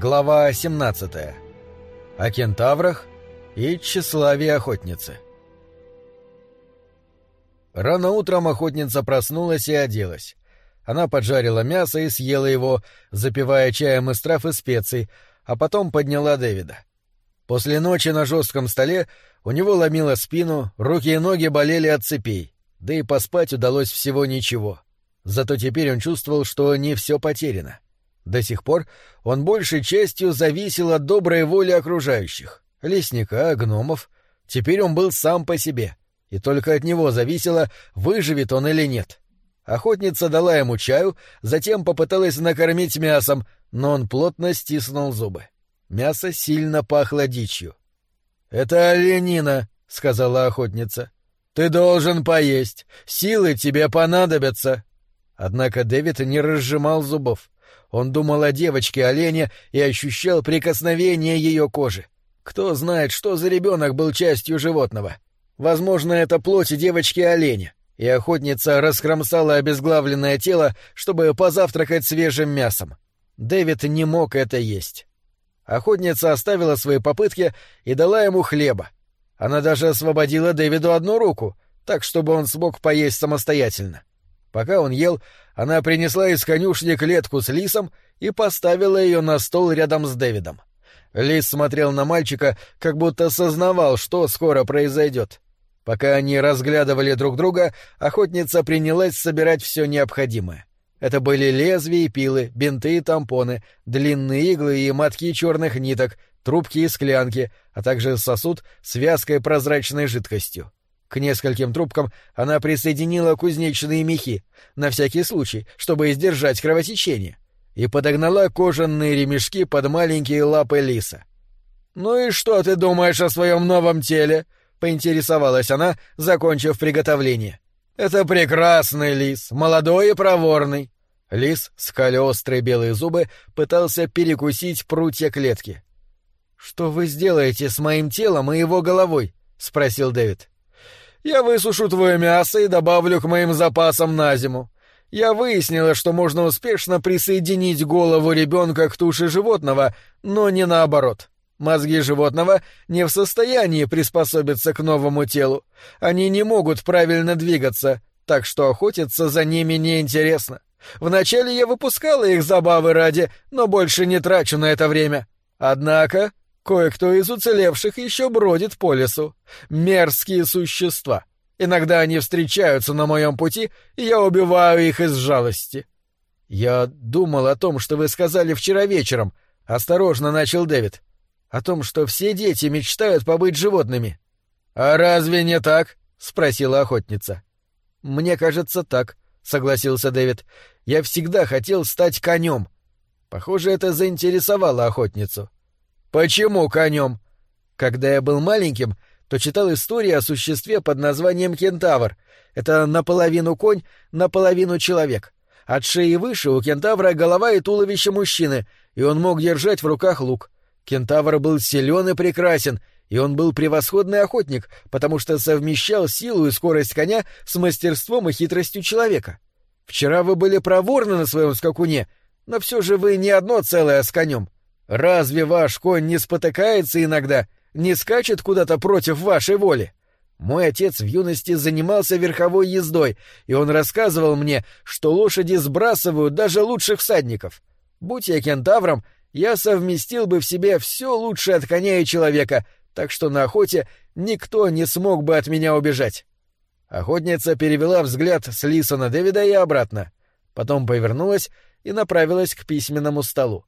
Глава 17. О кентаврах и тщеславии охотницы. Рано утром охотница проснулась и оделась. Она поджарила мясо и съела его, запивая чаем из трав и специй, а потом подняла Дэвида. После ночи на жестком столе у него ломило спину, руки и ноги болели от цепей, да и поспать удалось всего ничего. Зато теперь он чувствовал, что не все потеряно. — до сих пор он большей частью зависел от доброй воли окружающих, лесника, гномов. Теперь он был сам по себе, и только от него зависело, выживет он или нет. Охотница дала ему чаю, затем попыталась накормить мясом, но он плотно стиснул зубы. Мясо сильно пахло дичью. «Это оленина», — сказала охотница. «Ты должен поесть. Силы тебе понадобятся». Однако Дэвид не разжимал зубов. Он думал о девочке-олене и ощущал прикосновение ее кожи. Кто знает, что за ребенок был частью животного. Возможно, это плоть девочки-оленя, и охотница раскромсала обезглавленное тело, чтобы позавтракать свежим мясом. Дэвид не мог это есть. Охотница оставила свои попытки и дала ему хлеба. Она даже освободила Дэвиду одну руку, так, чтобы он смог поесть самостоятельно. Пока он ел, она принесла из конюшни клетку с лисом и поставила ее на стол рядом с Дэвидом. Лис смотрел на мальчика, как будто сознавал, что скоро произойдет. Пока они разглядывали друг друга, охотница принялась собирать все необходимое. Это были лезвия и пилы, бинты и тампоны, длинные иглы и мотки черных ниток, трубки и склянки, а также сосуд с вязкой прозрачной жидкостью. К нескольким трубкам она присоединила кузнечные мехи, на всякий случай, чтобы издержать кровотечение, и подогнала кожаные ремешки под маленькие лапы лиса. «Ну и что ты думаешь о своем новом теле?» — поинтересовалась она, закончив приготовление. «Это прекрасный лис, молодой и проворный». Лис, скаля острые белые зубы, пытался перекусить прутья клетки. «Что вы сделаете с моим телом и его головой?» — спросил Дэвид. Я высушу твое мясо и добавлю к моим запасам на зиму. Я выяснила, что можно успешно присоединить голову ребенка к туше животного, но не наоборот. Мозги животного не в состоянии приспособиться к новому телу. Они не могут правильно двигаться, так что охотиться за ними неинтересно. Вначале я выпускала их забавы ради, но больше не трачу на это время. Однако Кое-кто из уцелевших еще бродит по лесу. Мерзкие существа. Иногда они встречаются на моем пути, и я убиваю их из жалости. Я думал о том, что вы сказали вчера вечером, осторожно начал Дэвид. О том, что все дети мечтают побыть животными. А разве не так? спросила охотница. Мне кажется, так, согласился Дэвид. Я всегда хотел стать конем. Похоже, это заинтересовало охотницу. Почему конем? Когда я был маленьким, то читал истории о существе под названием кентавр. Это наполовину конь, наполовину человек. От шеи выше у кентавра голова и туловище мужчины, и он мог держать в руках лук. Кентавр был силен и прекрасен, и он был превосходный охотник, потому что совмещал силу и скорость коня с мастерством и хитростью человека. Вчера вы были проворны на своем скакуне, но все же вы не одно целое с конем. Разве ваш конь не спотыкается иногда, не скачет куда-то против вашей воли? Мой отец в юности занимался верховой ездой, и он рассказывал мне, что лошади сбрасывают даже лучших всадников. Будь я кентавром, я совместил бы в себе все лучшее от коня и человека, так что на охоте никто не смог бы от меня убежать. Охотница перевела взгляд с Лиса на Дэвида и обратно, потом повернулась и направилась к письменному столу.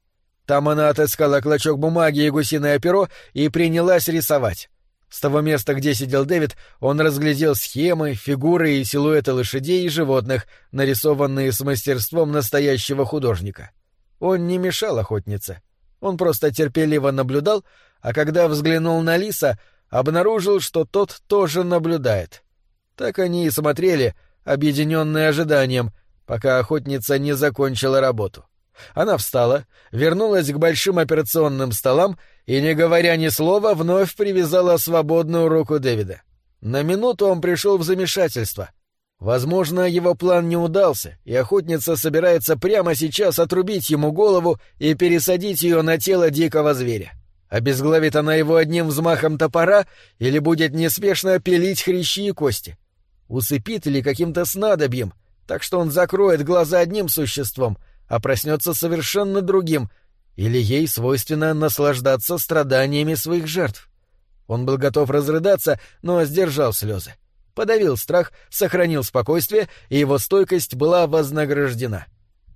Там она отыскала клочок бумаги и гусиное перо и принялась рисовать. С того места, где сидел Дэвид, он разглядел схемы, фигуры и силуэты лошадей и животных, нарисованные с мастерством настоящего художника. Он не мешал охотнице. Он просто терпеливо наблюдал, а когда взглянул на лиса, обнаружил, что тот тоже наблюдает. Так они и смотрели, объединенные ожиданием, пока охотница не закончила работу. Она встала, вернулась к большим операционным столам и, не говоря ни слова, вновь привязала свободную руку Дэвида. На минуту он пришел в замешательство. Возможно, его план не удался, и охотница собирается прямо сейчас отрубить ему голову и пересадить ее на тело дикого зверя. Обезглавит она его одним взмахом топора или будет неспешно пилить хрящи и кости? Усыпит или каким-то снадобьем, так что он закроет глаза одним существом, а проснется совершенно другим, или ей свойственно наслаждаться страданиями своих жертв? Он был готов разрыдаться, но сдержал слезы подавил страх, сохранил спокойствие, и его стойкость была вознаграждена.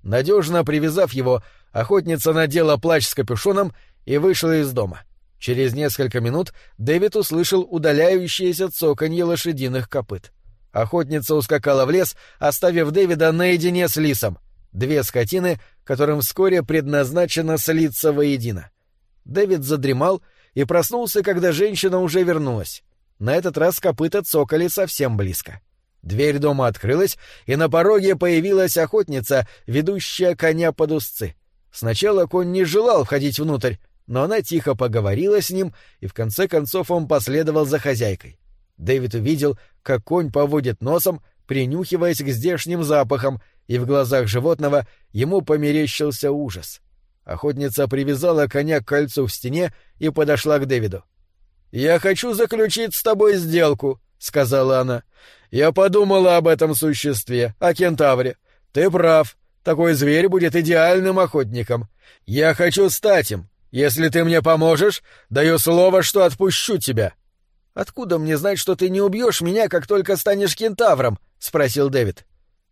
Надежно привязав его, охотница надела плащ с капюшоном и вышла из дома. Через несколько минут Дэвид услышал удаляющееся цоканье лошадиных копыт. Охотница ускакала в лес, оставив Дэвида наедине с лисом. Две скотины, которым вскоре предназначено слиться воедино. Дэвид задремал и проснулся, когда женщина уже вернулась. На этот раз копыта цокали совсем близко. Дверь дома открылась, и на пороге появилась охотница, ведущая коня под узцы. Сначала конь не желал входить внутрь, но она тихо поговорила с ним, и в конце концов он последовал за хозяйкой. Дэвид увидел, как конь поводит носом, принюхиваясь к здешним запахам, и в глазах животного ему померещился ужас. Охотница привязала коня к кольцу в стене и подошла к Дэвиду. «Я хочу заключить с тобой сделку», — сказала она. «Я подумала об этом существе, о кентавре. Ты прав. Такой зверь будет идеальным охотником. Я хочу стать им. Если ты мне поможешь, даю слово, что отпущу тебя». «Откуда мне знать, что ты не убьешь меня, как только станешь кентавром?» — спросил Дэвид.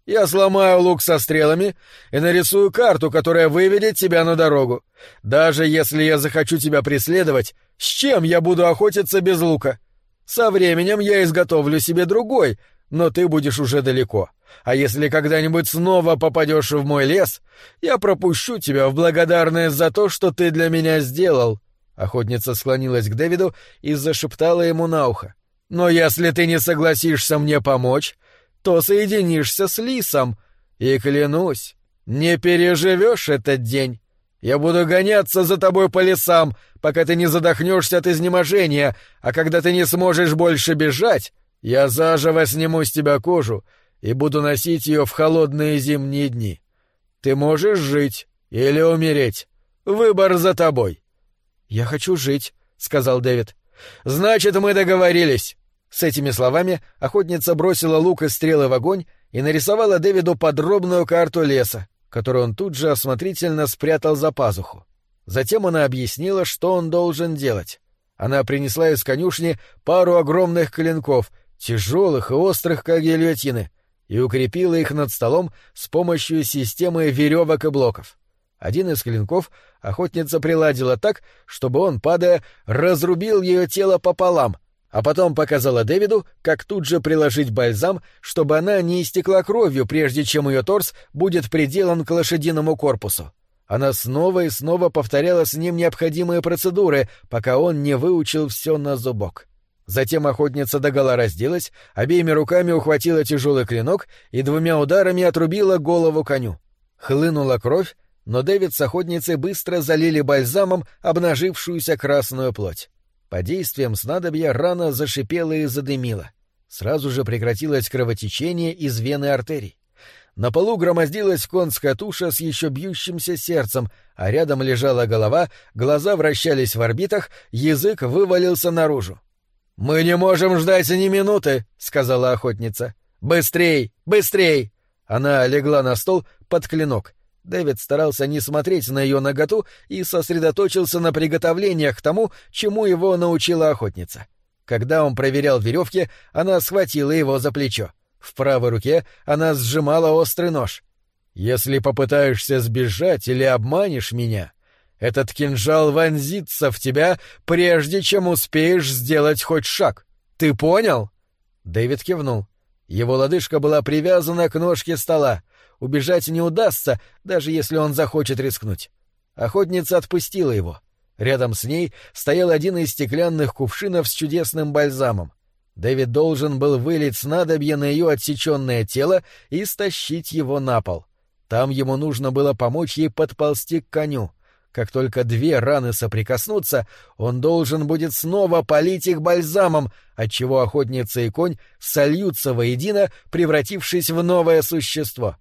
Я сломаю лук со стрелами и нарисую карту, которая выведет тебя на дорогу. Даже если я захочу тебя преследовать, с чем я буду охотиться без лука? Со временем я изготовлю себе другой, но ты будешь уже далеко. А если когда-нибудь снова попадешь в мой лес, я пропущу тебя в благодарность за то, что ты для меня сделал». Охотница склонилась к Дэвиду и зашептала ему на ухо. «Но если ты не согласишься мне помочь, то соединишься с лисом, и, клянусь, не переживешь этот день. Я буду гоняться за тобой по лесам, пока ты не задохнешься от изнеможения, а когда ты не сможешь больше бежать, я заживо сниму с тебя кожу и буду носить ее в холодные зимние дни. Ты можешь жить или умереть. Выбор за тобой. — Я хочу жить, — сказал Дэвид. — Значит, мы договорились. С этими словами охотница бросила лук и стрелы в огонь и нарисовала Дэвиду подробную карту леса, которую он тут же осмотрительно спрятал за пазуху. Затем она объяснила, что он должен делать. Она принесла из конюшни пару огромных клинков, тяжелых и острых, как гильотины, и укрепила их над столом с помощью системы веревок и блоков. Один из клинков охотница приладила так, чтобы он, падая, разрубил ее тело пополам, а потом показала Дэвиду, как тут же приложить бальзам, чтобы она не истекла кровью, прежде чем ее торс будет приделан к лошадиному корпусу. Она снова и снова повторяла с ним необходимые процедуры, пока он не выучил все на зубок. Затем охотница догола разделась, обеими руками ухватила тяжелый клинок и двумя ударами отрубила голову коню. Хлынула кровь, но Дэвид с охотницей быстро залили бальзамом обнажившуюся красную плоть. Под действием снадобья рана зашипела и задымила. Сразу же прекратилось кровотечение из вены артерий. На полу громоздилась конская туша с еще бьющимся сердцем, а рядом лежала голова, глаза вращались в орбитах, язык вывалился наружу. «Мы не можем ждать ни минуты», — сказала охотница. «Быстрей! Быстрей!» Она легла на стол под клинок. Дэвид старался не смотреть на ее наготу и сосредоточился на приготовлениях к тому, чему его научила охотница. Когда он проверял веревки, она схватила его за плечо. В правой руке она сжимала острый нож. «Если попытаешься сбежать или обманешь меня, этот кинжал вонзится в тебя, прежде чем успеешь сделать хоть шаг. Ты понял?» Дэвид кивнул. Его лодыжка была привязана к ножке стола. Убежать не удастся, даже если он захочет рискнуть. Охотница отпустила его. Рядом с ней стоял один из стеклянных кувшинов с чудесным бальзамом. Дэвид должен был вылить снадобье на ее отсеченное тело и стащить его на пол. Там ему нужно было помочь ей подползти к коню. Как только две раны соприкоснутся, он должен будет снова полить их бальзамом, отчего охотница и конь сольются воедино, превратившись в новое существо.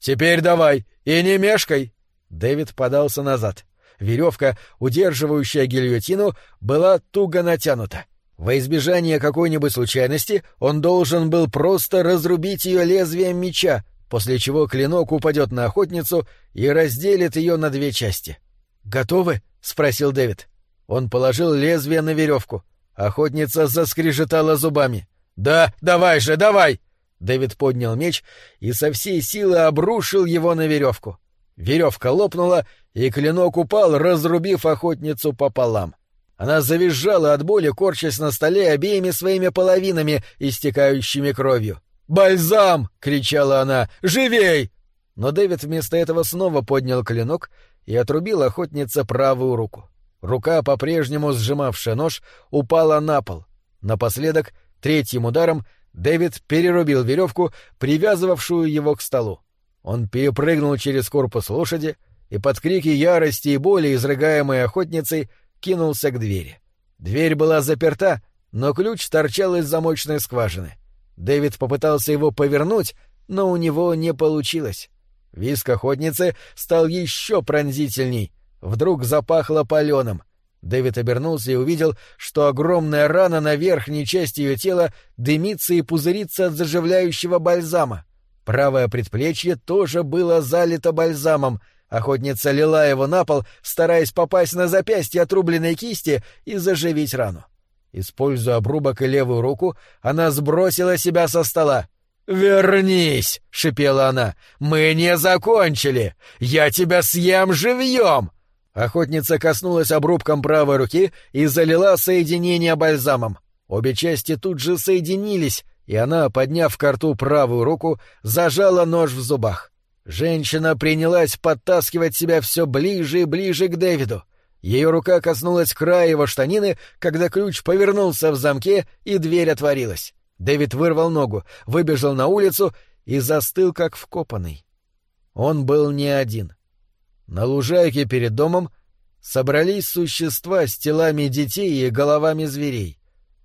«Теперь давай, и не мешкай!» Дэвид подался назад. Веревка, удерживающая гильотину, была туго натянута. Во избежание какой-нибудь случайности он должен был просто разрубить ее лезвием меча, после чего клинок упадет на охотницу и разделит ее на две части. «Готовы?» — спросил Дэвид. Он положил лезвие на веревку. Охотница заскрежетала зубами. «Да, давай же, давай!» Дэвид поднял меч и со всей силы обрушил его на веревку. Веревка лопнула, и клинок упал, разрубив охотницу пополам. Она завизжала от боли, корчась на столе обеими своими половинами, истекающими кровью. «Бальзам!» — кричала она. «Живей!» Но Дэвид вместо этого снова поднял клинок и отрубил охотнице правую руку. Рука, по-прежнему сжимавшая нож, упала на пол. Напоследок, третьим ударом, Дэвид перерубил веревку, привязывавшую его к столу. Он перепрыгнул через корпус лошади и под крики ярости и боли, изрыгаемой охотницей, кинулся к двери. Дверь была заперта, но ключ торчал из замочной скважины. Дэвид попытался его повернуть, но у него не получилось. Виск охотницы стал еще пронзительней. Вдруг запахло паленым. Дэвид обернулся и увидел, что огромная рана на верхней части ее тела дымится и пузырится от заживляющего бальзама. Правое предплечье тоже было залито бальзамом. Охотница лила его на пол, стараясь попасть на запястье отрубленной кисти и заживить рану. Используя обрубок и левую руку, она сбросила себя со стола. «Вернись!» — шипела она. «Мы не закончили! Я тебя съем живьем!» Охотница коснулась обрубком правой руки и залила соединение бальзамом. Обе части тут же соединились, и она, подняв к рту правую руку, зажала нож в зубах. Женщина принялась подтаскивать себя все ближе и ближе к Дэвиду. Ее рука коснулась края его штанины, когда ключ повернулся в замке, и дверь отворилась. Дэвид вырвал ногу, выбежал на улицу и застыл, как вкопанный. Он был не один. На лужайке перед домом собрались существа с телами детей и головами зверей.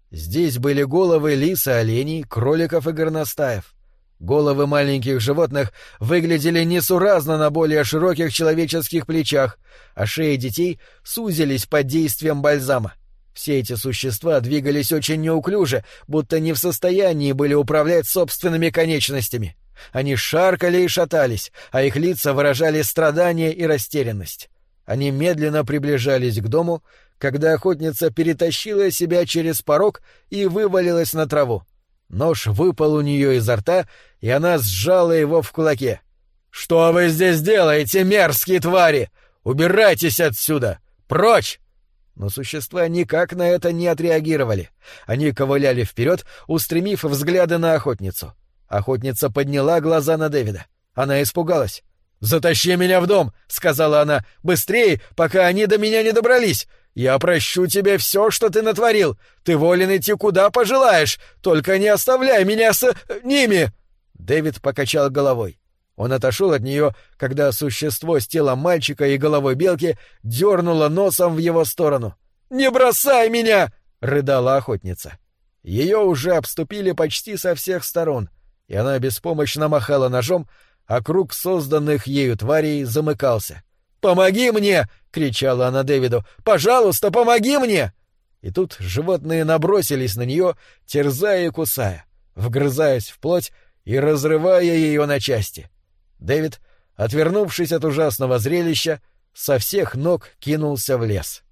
Здесь были головы лис и оленей, кроликов и горностаев. Головы маленьких животных выглядели несуразно на более широких человеческих плечах, а шеи детей сузились под действием бальзама. Все эти существа двигались очень неуклюже, будто не в состоянии были управлять собственными конечностями. Они шаркали и шатались, а их лица выражали страдание и растерянность. Они медленно приближались к дому, когда охотница перетащила себя через порог и вывалилась на траву. Нож выпал у нее изо рта, и она сжала его в кулаке. «Что вы здесь делаете, мерзкие твари? Убирайтесь отсюда! Прочь!» Но существа никак на это не отреагировали. Они ковыляли вперед, устремив взгляды на охотницу. Охотница подняла глаза на Дэвида. Она испугалась. «Затащи меня в дом!» — сказала она. «Быстрее, пока они до меня не добрались! Я прощу тебе все, что ты натворил. Ты волен идти куда пожелаешь. Только не оставляй меня с ними. Дэвид покачал головой. Он отошел от нее, когда существо с телом мальчика и головой белки дернуло носом в его сторону. «Не бросай меня!» — рыдала охотница. Ее уже обступили почти со всех сторон, и она беспомощно махала ножом, а круг созданных ею тварей замыкался. «Помоги мне!» — кричала она Дэвиду. «Пожалуйста, помоги мне!» И тут животные набросились на нее, терзая и кусая, вгрызаясь в плоть и разрывая ее на части. Дэвид, отвернувшись от ужасного зрелища, со всех ног кинулся в лес.